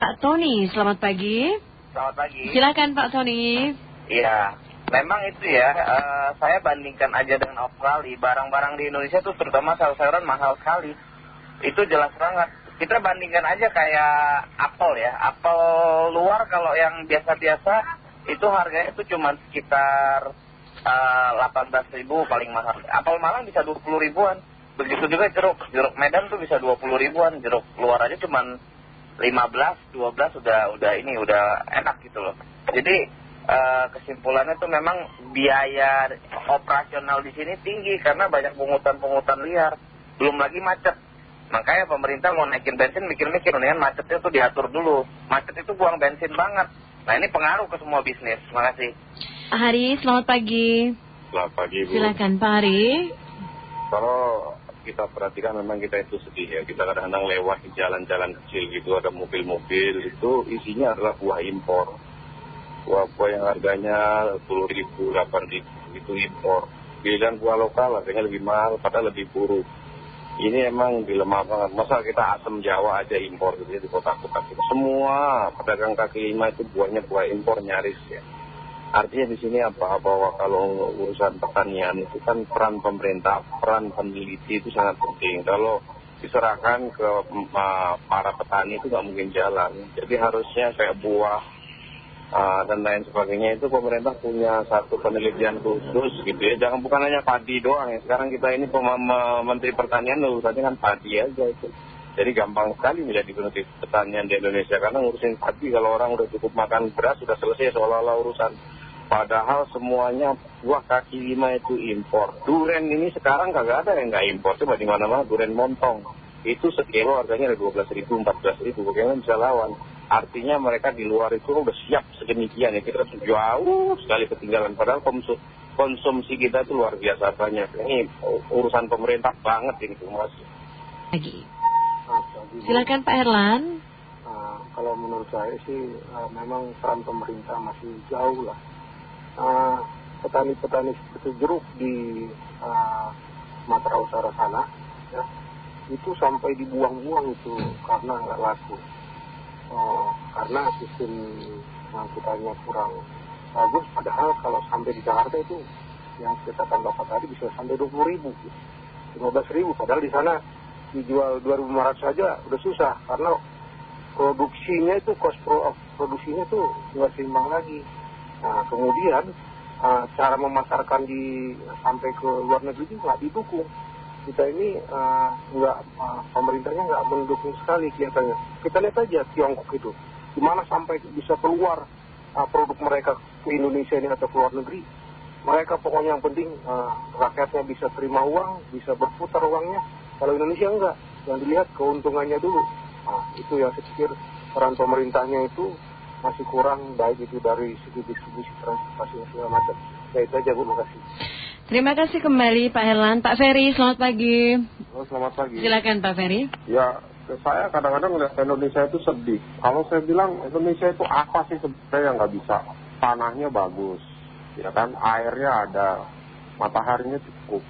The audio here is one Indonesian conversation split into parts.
Pak Tony, selamat pagi. Selamat pagi. Silakan Pak Tony. Iya, memang itu ya, eh, saya bandingkan aja dengan Australia, barang-barang di Indonesia tuh terutama sayur-sayuran mahal sekali. Itu jelas banget. Kita bandingkan aja kayak apel ya, apel luar kalau yang biasa-biasa itu harganya tuh cuma sekitar eh, 18 ribu paling mahal. Apel Malang bisa 20 ribuan. Begitu juga jeruk, jeruk Medan tuh bisa 20 ribuan, jeruk luar aja cuma 15, 12 udah udah ini udah enak gitu loh. Jadi eh, kesimpulannya tuh memang biaya operasional di sini tinggi karena banyak pungutan-pungutan liar. Belum lagi macet. Makanya pemerintah mau naikin bensin mikir-mikir mendingan macetnya tuh diatur dulu. Macet itu buang bensin banget. Nah ini pengaruh ke semua bisnis. Terima kasih. Hari, selamat pagi. Selamat pagi Bu. Silakan Pak Hari. Kalau kita perhatikan memang kita itu sedih ya. Kita kadang-kadang lewat di jalan-jalan kecil gitu ada mobil-mobil itu isinya adalah buah impor. Buah-buah yang harganya 10 ribu, 8 ribu itu impor. Pilihan buah lokal harganya lebih mahal padahal lebih buruk. Ini emang dilema banget. Masa kita asam Jawa aja impor gitu ya di kota-kota. Semua pedagang kaki lima itu buahnya buah impor nyaris ya. Artinya di sini apa? Bahwa kalau urusan pertanian itu kan peran pemerintah, peran peneliti itu sangat penting. Kalau diserahkan ke para petani itu nggak mungkin jalan. Jadi harusnya kayak buah dan lain sebagainya itu pemerintah punya satu penelitian khusus gitu ya. Jangan bukan hanya padi doang ya. Sekarang kita ini Menteri Pertanian urusannya kan padi aja itu. Jadi gampang sekali menjadi menteri pertanian di Indonesia karena ngurusin padi kalau orang udah cukup makan beras sudah selesai seolah-olah urusan Padahal semuanya buah kaki lima itu impor. Duren ini sekarang kagak ada yang nggak impor. Coba di mana-mana duren montong. Itu sekilo harganya ada 12 ribu, 14 ribu. Bagaimana bisa lawan? Artinya mereka di luar itu udah siap sedemikian ya. Kita jauh sekali ketinggalan. Padahal konsumsi kita itu luar biasa banyak. Ini urusan pemerintah banget ini mas. Lagi. Silakan Pak Erlan. Nah, kalau menurut saya sih uh, memang peran pemerintah masih jauh lah petani-petani seperti jeruk di uh, Sumatera Utara sana ya, itu sampai dibuang-buang itu karena nggak laku. Uh, karena sistem yang kitanya kurang bagus padahal kalau sampai di Jakarta itu yang dikatakan Bapak tadi bisa sampai 20 ribu 15 ribu padahal di sana dijual 2.500 saja udah susah karena produksinya itu cost pro, produksinya tuh nggak seimbang lagi Nah, kemudian uh, cara memasarkan di sampai ke luar negeri itu nggak didukung. Kita ini uh, nggak uh, pemerintahnya nggak mendukung sekali kelihatannya. Kita lihat aja Tiongkok itu, gimana sampai bisa keluar produk mereka ke Indonesia ini atau ke luar negeri. Mereka pokoknya yang penting rakyatnya bisa terima uang, bisa berputar uangnya. Kalau Indonesia enggak, yang dilihat keuntungannya dulu. Nah, itu yang saya pikir peran pemerintahnya itu masih kurang baik itu dari segi distribusi transportasi segala macam. Ya itu aja Bu, makasih. Terima kasih kembali Pak Herlan. Pak Ferry, selamat pagi. Oh, selamat pagi. Silakan Pak Ferry. Ya, saya kadang-kadang melihat Indonesia itu sedih. Kalau saya bilang Indonesia itu apa sih sebenarnya yang nggak bisa? Tanahnya bagus, ya kan? Airnya ada, mataharinya cukup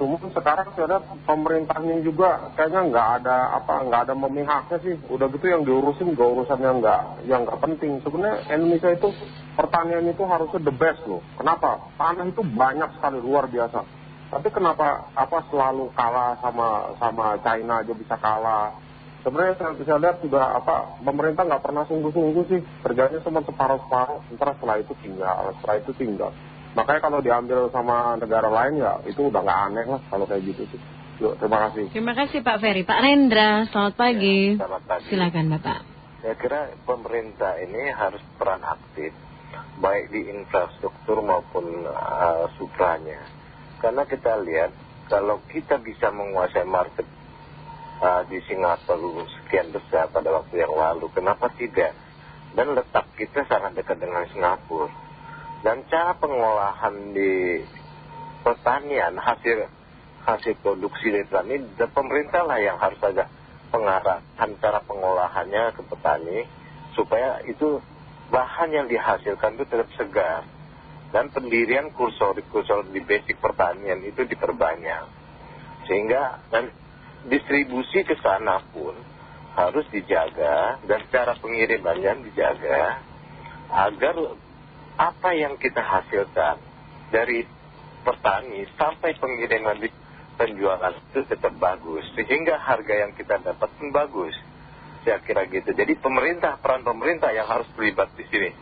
cuma sekarang saya lihat pemerintahnya juga kayaknya nggak ada apa nggak ada memihaknya sih. Udah gitu yang diurusin juga urusan yang nggak yang nggak penting. Sebenarnya Indonesia itu pertanian itu harusnya the best loh. Kenapa? Tanah itu banyak sekali luar biasa. Tapi kenapa apa selalu kalah sama sama China aja bisa kalah? Sebenarnya saya bisa lihat juga apa pemerintah nggak pernah sungguh-sungguh sih. Kerjanya cuma separuh-separuh ntar setelah itu tinggal setelah itu tinggal Makanya kalau diambil sama negara lain ya itu udah nggak aneh lah kalau kayak gitu sih. Yuk, terima kasih. Terima kasih Pak Ferry. Pak Rendra, selamat pagi. Ya, selamat pagi. Silakan Bapak. Saya kira pemerintah ini harus peran aktif baik di infrastruktur maupun uh, supranya. Karena kita lihat kalau kita bisa menguasai market uh, di Singapura sekian besar pada waktu yang lalu, kenapa tidak? Dan letak kita sangat dekat dengan Singapura dan cara pengolahan di pertanian hasil hasil produksi petani dan pemerintah lah yang harus ada pengarahan cara pengolahannya ke petani supaya itu bahan yang dihasilkan itu tetap segar. Dan pendirian kursor-kursor di basic pertanian itu diperbanyak. Sehingga dan distribusi ke sana pun harus dijaga dan cara pengirimannya dijaga agar apa yang kita hasilkan dari petani sampai pengiriman di penjualan itu tetap bagus sehingga harga yang kita dapat pun bagus saya kira gitu jadi pemerintah peran pemerintah yang harus terlibat di sini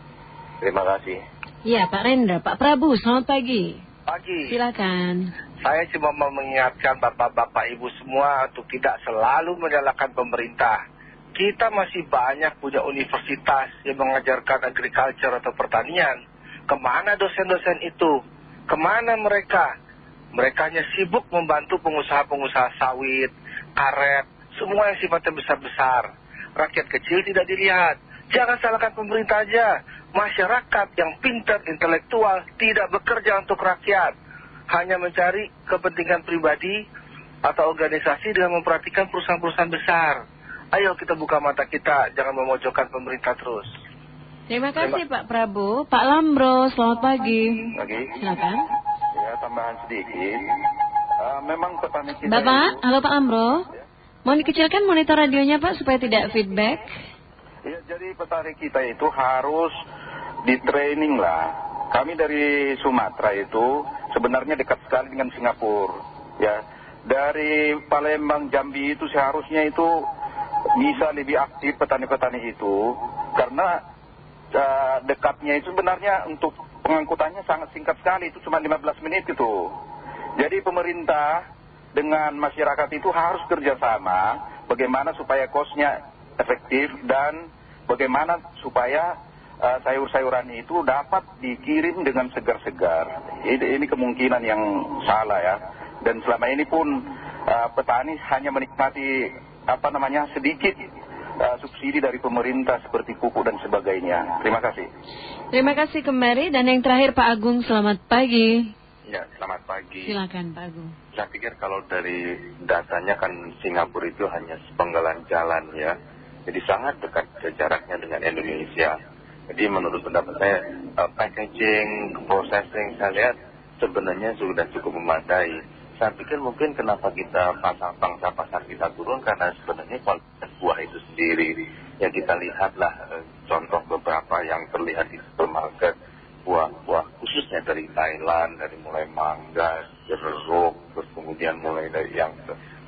terima kasih Iya Pak Rendra, Pak Prabu, selamat pagi. Pagi. Silakan. Saya cuma mau mengingatkan bapak-bapak ibu semua untuk tidak selalu menyalahkan pemerintah. Kita masih banyak punya universitas yang mengajarkan agriculture atau pertanian. Ke mana dosen-dosen itu? Ke mana mereka? Mereka hanya sibuk membantu pengusaha-pengusaha sawit, karet, semua yang sifatnya besar-besar. Rakyat kecil tidak dilihat. Jangan salahkan pemerintah aja. Masyarakat yang pintar, intelektual, tidak bekerja untuk rakyat. Hanya mencari kepentingan pribadi atau organisasi dengan memperhatikan perusahaan-perusahaan besar. Ayo kita buka mata kita, jangan memojokkan pemerintah terus. Terima kasih Pak Prabu. Pak Lambro, selamat pagi. Pagi. Silakan. Ya, tambahan sedikit. Eh, memang petani kita Bapak, itu... halo Pak Lambro. Mau dikecilkan monitor radionya Pak supaya tidak feedback? Ya, jadi petani kita itu harus di training lah. Kami dari Sumatera itu sebenarnya dekat sekali dengan Singapura. Ya, dari Palembang, Jambi itu seharusnya itu bisa lebih aktif petani-petani itu karena uh, dekatnya itu sebenarnya untuk pengangkutannya sangat singkat sekali itu cuma 15 menit itu. Jadi pemerintah dengan masyarakat itu harus kerjasama bagaimana supaya kosnya efektif dan bagaimana supaya uh, sayur-sayuran itu dapat dikirim dengan segar-segar. Ini, ini kemungkinan yang salah ya. Dan selama ini pun uh, petani hanya menikmati apa namanya sedikit subsidi dari pemerintah seperti pupuk dan sebagainya. Terima kasih. Terima kasih kembali dan yang terakhir Pak Agung, selamat pagi. Ya, selamat pagi. Silakan Pak Agung. Saya pikir kalau dari datanya kan Singapura itu hanya sepenggalan jalan ya. Jadi sangat dekat jaraknya dengan Indonesia. Jadi menurut pendapat saya, uh, packaging, processing, saya lihat sebenarnya sudah cukup memadai. Saya pikir mungkin kenapa kita pasang pangsa pasar kita turun karena sebenarnya kualitas buah itu sendiri. Ya kita lihatlah uh, contoh beberapa yang terlihat di supermarket buah-buah khususnya dari Thailand, dari mulai mangga, jeruk, terus kemudian mulai dari yang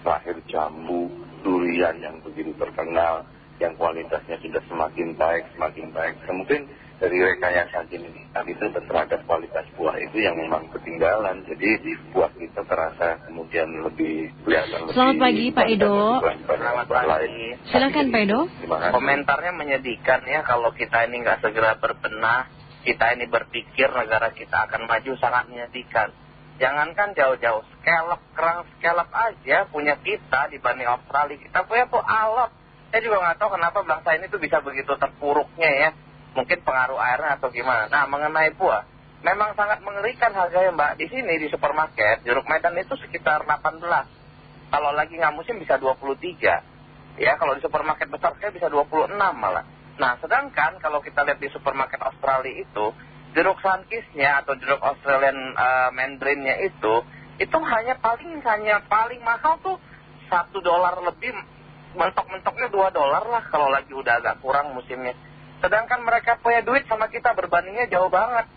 terakhir jambu, durian yang begitu terkenal yang kualitasnya sudah semakin baik, semakin baik. Mungkin dari rekayasa ini tadi itu terhadap kualitas buah itu yang memang ketinggalan. Jadi buah kita terasa kemudian lebih kelihatan lebih. Selamat pagi Pak Edo. Selamat pagi. Silakan Pak Edo. Komentarnya menyedihkan ya kalau kita ini nggak segera berbenah, kita ini berpikir negara kita akan maju sangat menyedihkan. Jangankan jauh-jauh, scallop, kerang scallop aja punya kita dibanding Australia. Kita punya tuh alot saya juga nggak tahu kenapa bangsa ini tuh bisa begitu terpuruknya ya. Mungkin pengaruh airnya atau gimana. Nah mengenai buah, memang sangat mengerikan harganya mbak. Di sini di supermarket, jeruk medan itu sekitar 18. Kalau lagi nggak musim bisa 23. Ya kalau di supermarket besar sekali bisa 26 malah. Nah sedangkan kalau kita lihat di supermarket Australia itu, jeruk sunkissnya atau jeruk Australian uh, mandarinnya itu, itu hanya paling hanya paling mahal tuh satu dolar lebih mentok-mentoknya 2 dolar lah kalau lagi udah agak kurang musimnya. Sedangkan mereka punya duit sama kita berbandingnya jauh banget.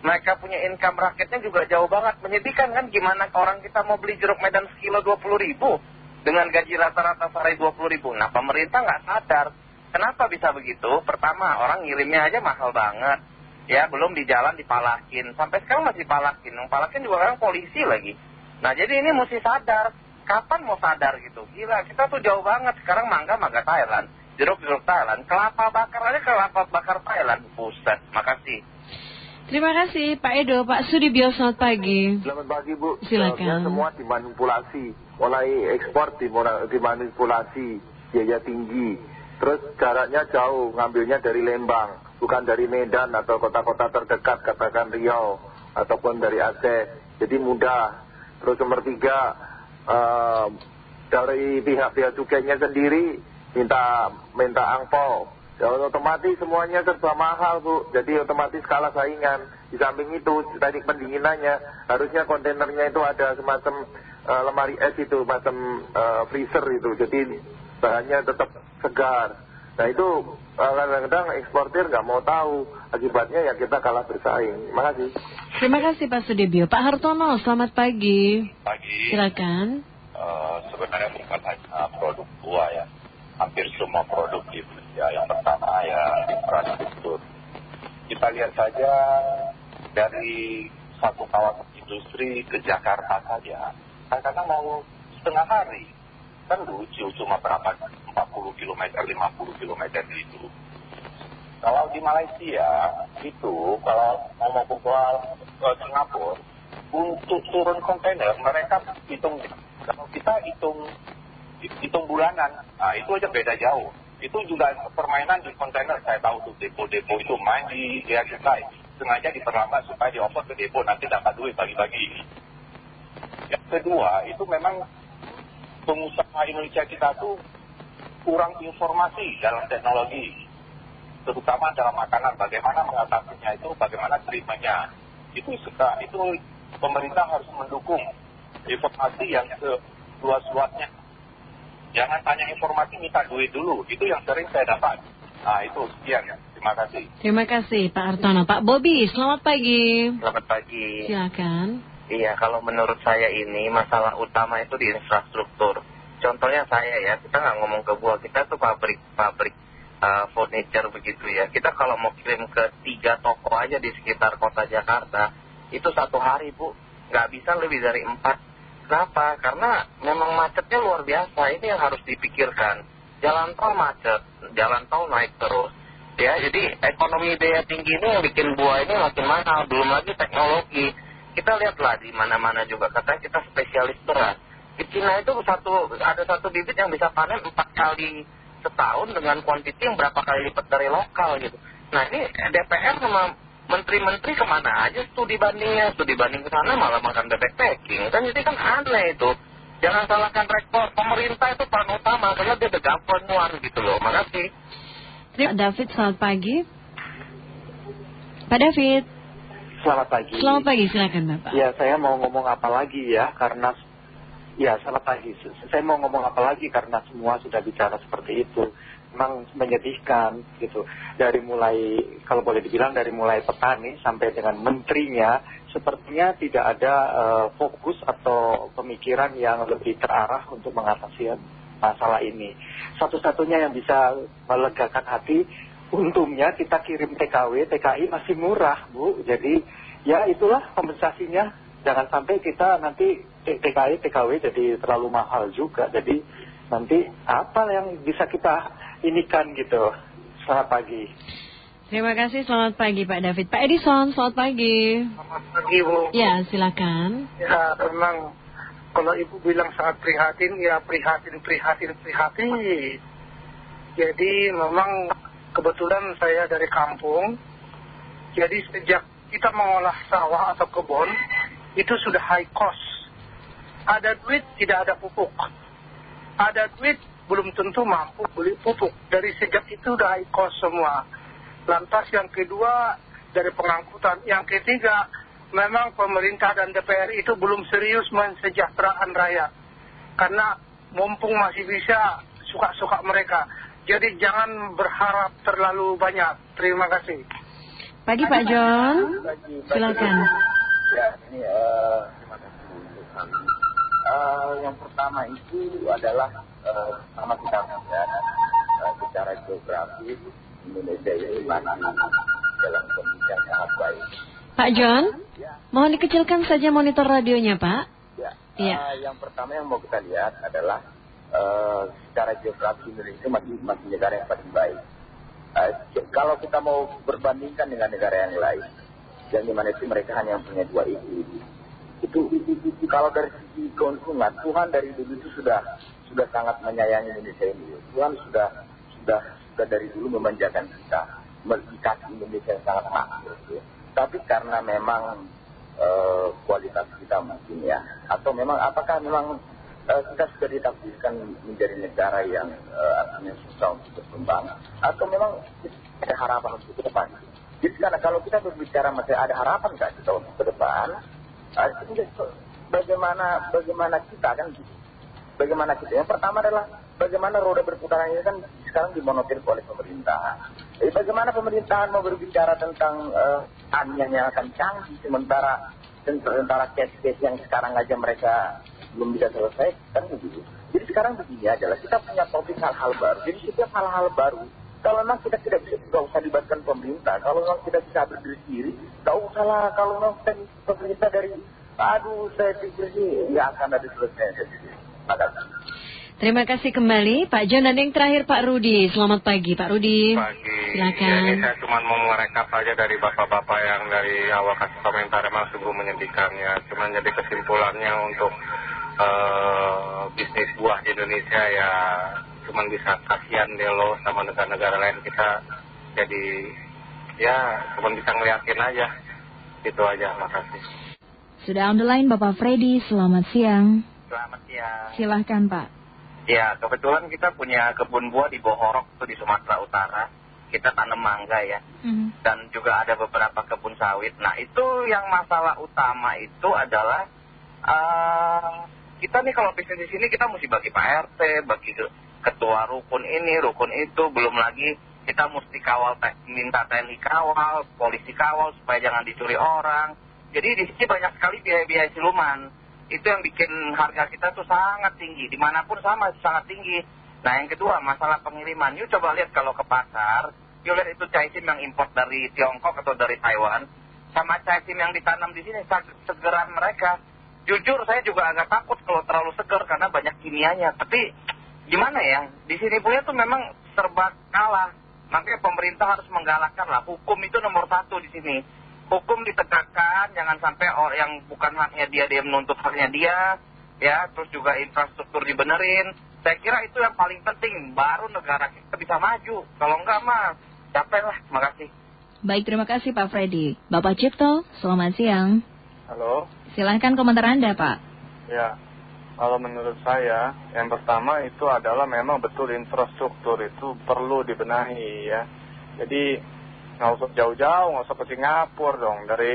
Mereka punya income rakyatnya juga jauh banget. Menyedihkan kan gimana orang kita mau beli jeruk medan sekilo 20 ribu. Dengan gaji rata-rata sehari 20 ribu. Nah pemerintah nggak sadar. Kenapa bisa begitu? Pertama orang ngirimnya aja mahal banget. Ya belum di jalan dipalakin. Sampai sekarang masih palakin. Palakin juga kan polisi lagi. Nah jadi ini mesti sadar kapan mau sadar gitu gila kita tuh jauh banget sekarang mangga mangga Thailand jeruk jeruk Thailand kelapa bakar aja kelapa bakar Thailand buset makasih Terima kasih Pak Edo, Pak Sudibyo selamat pagi. Selamat pagi Bu. Silakan. semua dimanipulasi, mulai ekspor dimanipulasi, biaya tinggi. Terus jaraknya jauh, ngambilnya dari Lembang, bukan dari Medan atau kota-kota terdekat, katakan Riau ataupun dari Aceh. Jadi mudah. Terus nomor tiga, uh, dari pihak-pihak cukainya sendiri minta minta angpau ya otomatis semuanya serba mahal bu jadi otomatis kalah saingan di samping itu tadi pendinginannya harusnya kontainernya itu ada semacam uh, lemari es itu macam uh, freezer itu jadi bahannya tetap segar. Nah itu eh, kadang-kadang eksportir nggak mau tahu akibatnya ya kita kalah bersaing. Terima kasih. Terima kasih Pak Sudibyo. Pak Hartono, selamat pagi. Pagi. Silakan. Eh, sebenarnya bukan hanya produk buah ya. Hampir semua produk di Indonesia. Yang pertama ya infrastruktur. Kita lihat saja dari satu kawasan industri ke Jakarta saja. Kadang-kadang mau setengah hari. Kan lucu cuma berapa 40 km, 50 km itu. Kalau di Malaysia itu kalau mau mau ke ke Singapura untuk turun kontainer mereka hitung kalau kita hitung hitung bulanan nah itu aja beda jauh. Itu juga permainan di kontainer. Saya tahu tuh depo-depo itu main di dia cukai sengaja diperlambat supaya di offer ke depo nanti dapat duit bagi-bagi. Yang kedua itu memang pengusaha Indonesia kita tuh kurang informasi dalam teknologi terutama dalam makanan. Bagaimana mengatasinya itu bagaimana terimanya itu itu pemerintah harus mendukung informasi yang seluas-luasnya jangan tanya informasi minta duit dulu itu yang sering saya dapat nah itu sekian ya terima kasih Terima kasih Pak Hartono. Pak Bobi, selamat pagi. Selamat pagi. Silakan. Iya, kalau menurut saya ini masalah utama itu di infrastruktur. Contohnya saya ya, kita nggak ngomong ke buah, kita tuh pabrik-pabrik uh, furniture begitu ya. Kita kalau mau kirim ke tiga toko aja di sekitar kota Jakarta, itu satu hari Bu, nggak bisa lebih dari empat. Kenapa? Karena memang macetnya luar biasa, ini yang harus dipikirkan. Jalan tol macet, jalan tol naik terus. Ya, jadi ekonomi daya tinggi ini yang bikin buah ini makin mahal, belum lagi teknologi kita lihatlah di mana-mana juga katanya kita spesialis beras. Di Cina itu satu ada satu bibit yang bisa panen empat kali setahun dengan kuantiti yang berapa kali lipat dari lokal gitu. Nah ini DPR sama menteri-menteri ke mana aja studi bandingnya, studi banding ke sana malah makan bebek packing. Kan jadi kan aneh itu. Jangan salahkan rekor pemerintah itu peran utama karena dia the governor gitu loh. Makasih. Pak David, selamat pagi. Pak David. Selamat pagi. Selamat pagi, silakan Bapak. Ya, saya mau ngomong apa lagi ya, karena ya selamat pagi. Saya mau ngomong apa lagi karena semua sudah bicara seperti itu. Memang menyedihkan gitu. Dari mulai, kalau boleh dibilang dari mulai petani sampai dengan menterinya, sepertinya tidak ada eh, fokus atau pemikiran yang lebih terarah untuk mengatasi masalah ini. Satu-satunya yang bisa melegakan hati untungnya kita kirim TKW, TKI masih murah Bu. Jadi ya itulah kompensasinya. Jangan sampai kita nanti TKI, TKW jadi terlalu mahal juga. Jadi nanti apa yang bisa kita inikan gitu. Selamat pagi. Terima kasih, selamat pagi Pak David. Pak Edison, selamat pagi. Selamat pagi Bu. Ya, silakan. Ya memang kalau Ibu bilang sangat prihatin, ya prihatin, prihatin, prihatin. Jadi memang kebetulan saya dari kampung. Jadi sejak kita mengolah sawah atau kebun, itu sudah high cost. Ada duit, tidak ada pupuk. Ada duit, belum tentu mampu beli pupuk. Dari sejak itu sudah high cost semua. Lantas yang kedua, dari pengangkutan. Yang ketiga, memang pemerintah dan DPR itu belum serius mensejahteraan rakyat. Karena mumpung masih bisa suka-suka mereka. Jadi jangan berharap terlalu banyak. Terima kasih. Pagi Pak John. Silakan. Ya, ini uh, terima kasih untuk kami. Uh, yang pertama itu adalah uh, sama kita melihat uh, secara geografis Indonesia ini masih dalam kondisi yang sangat baik. Pak John, mohon dikecilkan saja monitor radionya Pak. Ya, uh, yang pertama yang mau kita lihat adalah uh, secara geografis Indonesia masih masih negara yang paling baik. Uh, kalau kita mau berbandingkan dengan negara yang lain, yang di mana itu mereka hanya punya dua itu. Itu, itu, itu kalau dari sisi keuntungan, Tuhan dari dulu itu sudah sudah sangat menyayangi Indonesia ini. Tuhan sudah sudah sudah dari dulu memanjakan kita, melihat Indonesia yang sangat makmur. Ya. Tapi karena memang uh, kualitas kita mungkin ya, atau memang apakah memang uh, kita sudah ditakdirkan menjadi negara yang uh, artinya susah untuk berkembang, atau memang ada harapan untuk ke depan. Jadi karena kalau kita berbicara masih ada harapan nggak kita untuk ke depan, bagaimana bagaimana kita kan gitu. Bagaimana kita? Yang pertama adalah bagaimana roda berputar ini kan sekarang dimonopil oleh pemerintah. Jadi bagaimana pemerintahan mau berbicara tentang uh, yang akan canggih sementara tentara case-case yang sekarang aja mereka belum bisa selesai kan begitu. Jadi sekarang begini adalah kita punya topik hal-hal baru. Jadi setiap hal-hal baru kalau memang kita tidak bisa tidak usah libatkan pemerintah. Kalau memang kita bisa berdiri sendiri, tidak usah lah. Kalau memang pemerintah dari, aduh saya pikir sih nggak akan ada selesai. Terima kasih. Terima kasih kembali Pak John dan yang terakhir Pak Rudi. Selamat pagi Pak Rudi. Pagi. Silakan. Ya, saya cuma mau merekap aja dari bapak-bapak yang dari awal kasih komentar emang sungguh menyedihkan ya. Cuma jadi kesimpulannya untuk uh, bisnis buah di Indonesia ya cuma bisa kasihan deh lo sama negara-negara lain kita jadi ya cuma bisa ngeliatin aja. Itu aja, makasih. Sudah on the line Bapak Freddy, selamat siang. Selamat siang. Silahkan Pak. Ya, kebetulan kita punya kebun buah di Bohorok, itu di Sumatera Utara. Kita tanam mangga ya. Hmm. Dan juga ada beberapa kebun sawit. Nah, itu yang masalah utama itu adalah uh, kita nih kalau bisnis di sini kita mesti bagi Pak RT, bagi ketua rukun ini, rukun itu, belum lagi kita mesti kawal, minta TNI kawal, polisi kawal supaya jangan dicuri orang. Jadi di sini banyak sekali biaya-biaya siluman itu yang bikin harga kita tuh sangat tinggi. Di mana pun sama sangat tinggi. Nah yang kedua masalah pengiriman. Yuk coba lihat kalau ke pasar. Yuk lihat itu caisim yang import dari Tiongkok atau dari Taiwan. Sama caisim yang ditanam di sini segeran mereka. Jujur saya juga agak takut kalau terlalu seger karena banyak kimianya. Tapi gimana ya? Di sini punya tuh memang serba kalah. Makanya pemerintah harus menggalakkan lah. Hukum itu nomor satu di sini hukum ditegakkan, jangan sampai orang yang bukan haknya dia, dia menuntut haknya dia, ya, terus juga infrastruktur dibenerin. Saya kira itu yang paling penting, baru negara kita bisa maju. Kalau enggak mah, capek lah. Terima kasih. Baik, terima kasih Pak Freddy. Bapak Cipto, selamat siang. Halo. Silahkan komentar Anda, Pak. Ya, kalau menurut saya, yang pertama itu adalah memang betul infrastruktur itu perlu dibenahi ya. Jadi nggak usah jauh-jauh, nggak usah ke Singapura dong. Dari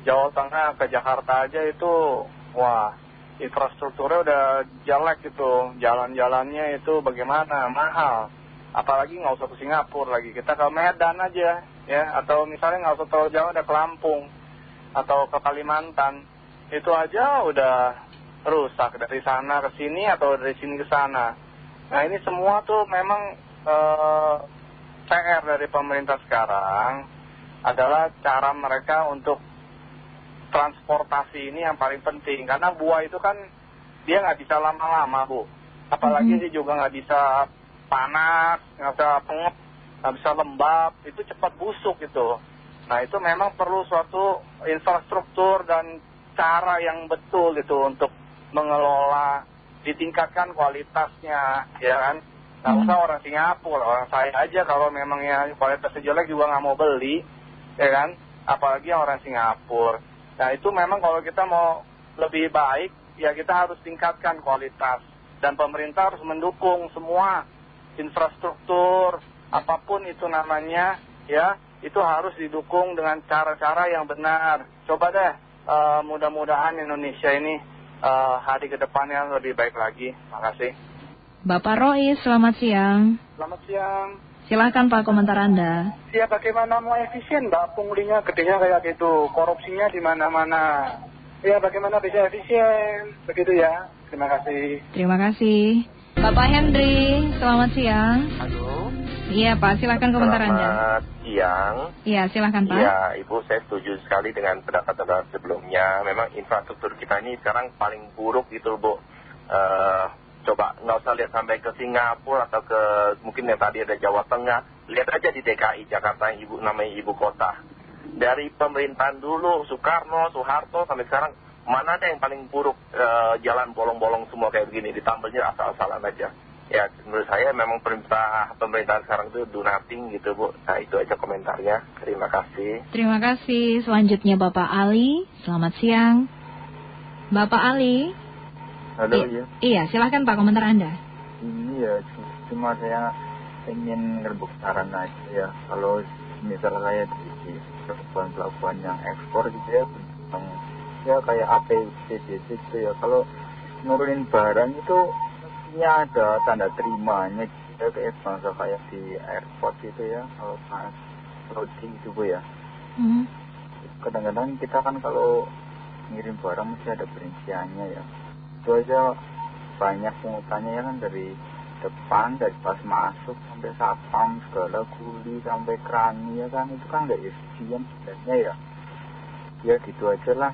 Jawa Tengah ke Jakarta aja itu, wah, infrastrukturnya udah jelek itu. Jalan-jalannya itu bagaimana, mahal. Apalagi nggak usah ke Singapura lagi, kita ke Medan aja, ya. Atau misalnya nggak usah terlalu jauh, ada ke Lampung. Atau ke Kalimantan. Itu aja udah rusak dari sana ke sini atau dari sini ke sana. Nah ini semua tuh memang... Eh, PR dari pemerintah sekarang adalah cara mereka untuk transportasi ini yang paling penting. Karena buah itu kan dia nggak bisa lama-lama, Bu. Apalagi -hmm. dia juga nggak bisa panas, nggak bisa pengep, nggak bisa lembab, itu cepat busuk gitu. Nah itu memang perlu suatu infrastruktur dan cara yang betul gitu untuk mengelola, ditingkatkan kualitasnya, ya kan. Nggak hmm. usah orang Singapura, orang saya aja kalau memang ya kualitasnya jelek juga nggak mau beli, ya kan? Apalagi orang Singapura. Nah itu memang kalau kita mau lebih baik, ya kita harus tingkatkan kualitas. Dan pemerintah harus mendukung semua infrastruktur, apa pun itu namanya, ya itu harus didukung dengan cara-cara yang benar. Coba deh, uh, mudah-mudahan Indonesia ini hari ke depannya lebih baik lagi. Terima kasih. Bapak Roy, selamat siang. Selamat siang. Silahkan Pak komentar Anda. Ya bagaimana mau efisien Mbak, punglinya gedenya kayak gitu, korupsinya di mana-mana. Ya bagaimana bisa efisien, begitu ya. Terima kasih. Terima kasih. Bapak Hendri, selamat siang. Halo. Iya Pak, silahkan komentar Anda. Selamat siang. Iya, silahkan Pak. Iya, Ibu saya setuju sekali dengan pendapat-pendapat sebelumnya. Memang infrastruktur kita ini sekarang paling buruk gitu Bu. Uh, coba nggak usah lihat sampai ke Singapura atau ke mungkin yang tadi ada Jawa Tengah lihat aja di DKI Jakarta yang ibu namanya ibu kota dari pemerintahan dulu Soekarno Soeharto sampai sekarang mana ada yang paling buruk eh, jalan bolong-bolong semua kayak begini ditambahnya asal-asalan aja ya menurut saya memang perintah pemerintahan sekarang itu do nothing gitu Bu nah itu aja komentarnya terima kasih terima kasih selanjutnya Bapak Ali selamat siang Bapak Ali Halo, iya. Iya, silahkan Pak komentar Anda. Ini ya, cuma saya ingin ngerbuk saran aja ya. Kalau misalnya saya di pelabuhan-pelabuhan yang ekspor gitu ya, tentang ya kayak APCDC gitu ya. Kalau nurunin barang itu pastinya ada tanda terimanya gitu kayak bangsa kayak di airport gitu ya kalau pas loading gitu bu ya. Hmm. kadang-kadang kita kan kalau ngirim barang mesti ada perinciannya ya. Itu aja banyak pungutannya ya kan dari depan dari pas masuk sampai satpam segala kuli sampai kerani ya kan. Itu kan nggak efisien sebenarnya ya. Ya gitu aja lah.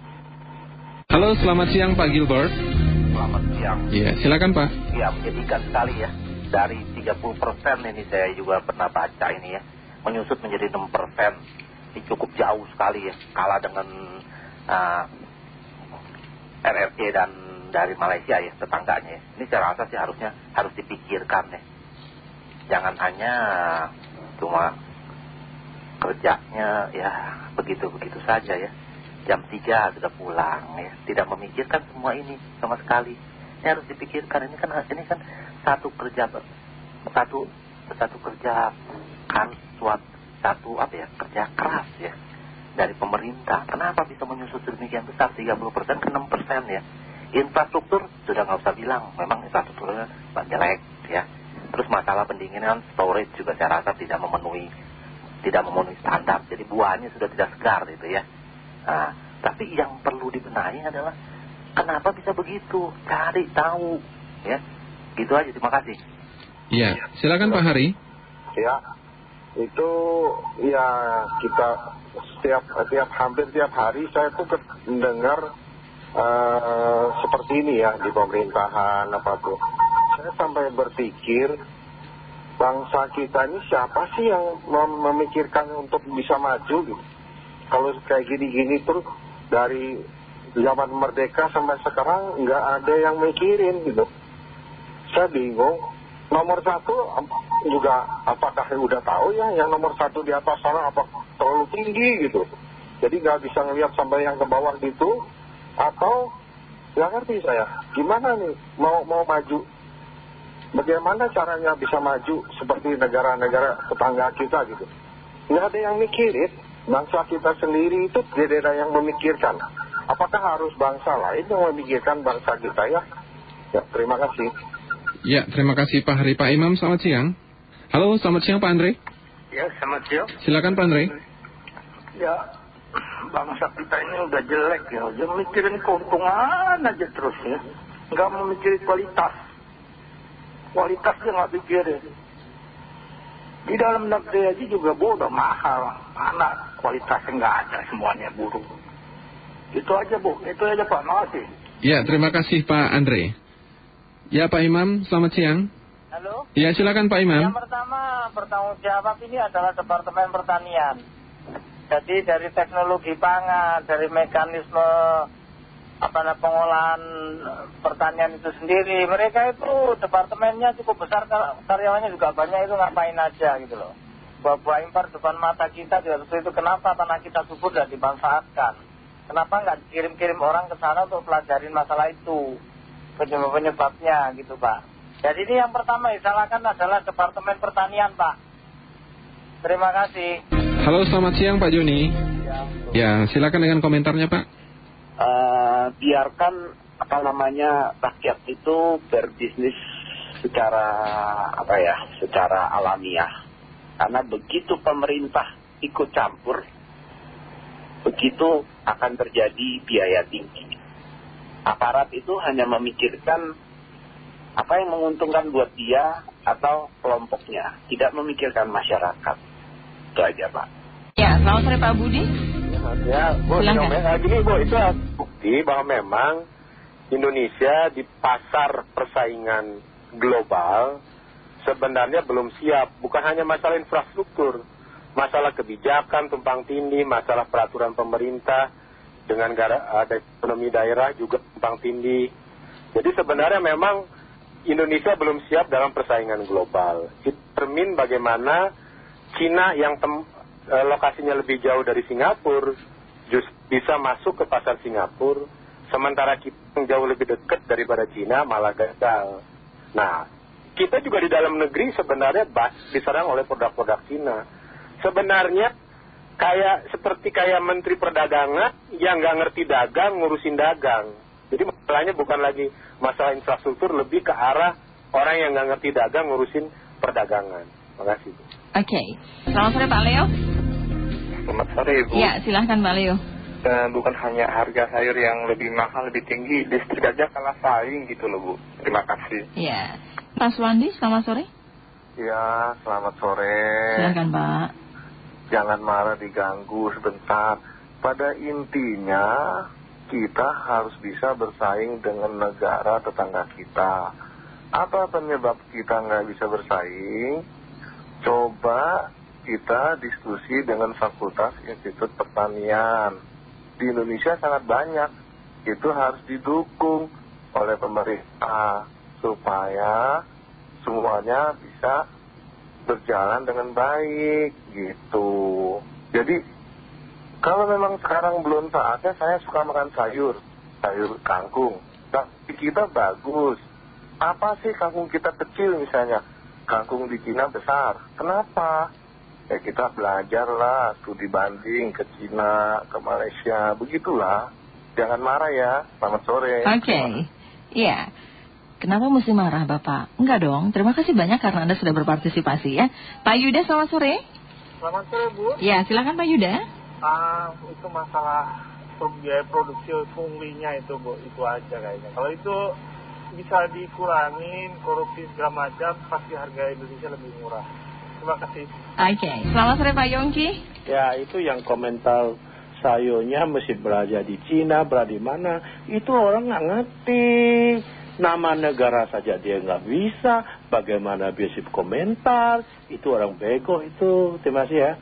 Halo, selamat siang Pak Gilbert. Selamat siang. Iya, silakan Pak. Ya, menyedihkan sekali ya. Dari 30% ini saya juga pernah baca ini ya. Menyusut menjadi 6%. Ini cukup jauh sekali ya. Kalah dengan uh, RRC dan dari Malaysia ya, tetangganya ya. Ini saya rasa sih harusnya harus dipikirkan ya. Jangan hanya cuma kerjanya ya begitu-begitu saja ya. Jam 3 sudah pulang ya. Tidak memikirkan semua ini sama sekali. Ini harus dipikirkan. Ini kan ini kan satu kerja satu satu kerja kan suatu satu apa ya kerja keras ya dari pemerintah. Kenapa bisa menyusut sedemikian besar 30% ke 6% ya? Infrastruktur sudah nggak usah bilang, memang infrastrukturnya jelek ya. Terus masalah pendinginan, storage juga saya rasa tidak memenuhi tidak memenuhi standar. Jadi buahnya sudah tidak segar gitu ya. Nah, tapi yang perlu dibenahi adalah kenapa bisa begitu? Cari tahu ya. Gitu aja, terima kasih. Iya, silakan Pak Hari. Ya, itu ya kita setiap setiap hampir tiap hari saya tuh mendengar eh, seperti ini ya di pemerintahan apa tuh. Saya sampai berpikir bangsa kita ini siapa sih yang mem- memikirkan untuk bisa maju gitu. Kalau kayak gini-gini terus dari zaman merdeka sampai sekarang nggak ada yang mikirin gitu. Saya bingung. Nomor satu juga apakah udah tahu ya yang nomor satu di atas sana apa terlalu tinggi gitu. Jadi nggak bisa ngelihat sampai yang ke bawah gitu. Atau nggak ngerti saya gimana nih mau mau maju. Bagaimana caranya bisa maju seperti negara-negara tetangga kita gitu. Nggak ada yang mikirin. Bangsa kita sendiri itu ada yang memikirkan. Apakah harus bangsa lain yang memikirkan bangsa kita ya? Ya, terima kasih. Ya, terima kasih Pak Hari. Pak Imam, selamat siang. Halo, selamat siang Pak Andre. Ya, selamat siang. Silakan Pak Andre. Ya, bangsa kita ini udah jelek ya. Dia mikirin keuntungan aja terus ya. Nggak mau mikirin kualitas. Kualitas dia nggak pikirin. Di dalam negeri aja juga bu udah mahal. Mana kualitasnya nggak ada semuanya buruk. Itu aja bu, itu aja Pak, makasih. Ya, terima kasih Pak Andre. Ya Pak Imam, selamat siang. Halo? Ya, silakan Pak Imam. Yang pertama bertanggung jawab ini adalah Departemen Pertanian. Jadi dari teknologi pangan, dari mekanisme apa namanya pengolahan pertanian itu sendiri, mereka itu departemennya cukup besar, kar- karyawannya juga banyak itu ngapain aja gitu loh. Buah-buah impor depan mata kita juga seperti itu. Kenapa tanah kita subur dan dimanfaatkan? Kenapa nggak dikirim-kirim orang ke sana untuk pelajarin masalah itu? Penyebab-penyebabnya gitu Pak. Jadi ini yang pertama disalahkan adalah Departemen Pertanian Pak. Terima kasih. Halo, selamat siang Pak Joni. Ya, silakan dengan komentarnya Pak. eh, biarkan apa namanya rakyat itu berbisnis secara apa ya secara alamiah karena begitu pemerintah ikut campur begitu akan terjadi biaya tinggi. Aparat itu hanya memikirkan apa yang menguntungkan buat dia atau kelompoknya. Tidak memikirkan masyarakat. Itu aja pak. Ya, selamat sore Pak Budi. Ya, Bu, Silakan. fenomena gini Bu, itu bukti bahwa memang Indonesia di pasar persaingan global sebenarnya belum siap. Bukan hanya masalah infrastruktur, masalah kebijakan tumpang tindih, masalah peraturan pemerintah dengan gara- ada ekonomi daerah juga tumpang tindih. Jadi sebenarnya memang Indonesia belum siap dalam persaingan global. Itu cermin bagaimana Cina yang tem- eh, lokasinya lebih jauh dari Singapura just bisa masuk ke pasar Singapura, sementara kita yang jauh lebih dekat daripada Cina malah gagal. Nah, kita juga di dalam negeri sebenarnya bas diserang oleh produk-produk Cina. Sebenarnya kayak seperti kayak Menteri Perdagangan yang nggak ngerti dagang ngurusin dagang. Jadi masalahnya bukan lagi masalah infrastruktur, lebih ke arah orang yang nggak ngerti dagang ngurusin perdagangan. Terima kasih. Oke. Selamat sore Pak Leo. Selamat sore Bu. Ya, silahkan Pak Leo. Dan bukan hanya harga sayur yang lebih mahal, lebih tinggi, listrik aja kalah saing gitu loh Bu. Terima kasih. Ya. Pak Suwandi, selamat sore. Ya, selamat sore. Silahkan Pak. Jangan marah diganggu sebentar. Pada intinya, kita harus bisa bersaing dengan negara tetangga kita. Apa penyebab kita nggak bisa bersaing? Coba kita diskusi dengan Fakultas Institut Pertanian. Di Indonesia sangat banyak. Itu harus didukung oleh pemerintah supaya semuanya bisa berjalan dengan baik gitu. Jadi kalau memang sekarang belum saatnya saya suka makan sayur, sayur kangkung. Tapi kita bagus. Apa sih kangkung kita kecil misalnya? Kangkung di Cina besar. Kenapa? Ya kita belajarlah studi banding ke Cina, ke Malaysia, begitulah. Jangan marah ya. Selamat sore. Oke. Iya. Kenapa mesti marah Bapak? Enggak dong. Terima kasih banyak karena Anda sudah berpartisipasi ya. Pak Yuda selamat sore. Selamat sore Bu. Ya, silakan Pak Yuda. Ah, itu masalah biaya produksi punglinya itu Bu, itu aja kayaknya. Kalau itu bisa dikurangin korupsi segala macam, pasti harga Indonesia lebih murah. Terima kasih. Oke, selamat sore Pak Yongki. Ya, itu yang komentar sayurnya mesti berada di Cina, berada di mana. Itu orang nggak ngerti. Nama negara saja dia nggak bisa. Bagaimana bisa komentar. Itu orang bego itu. Terima kasih ya.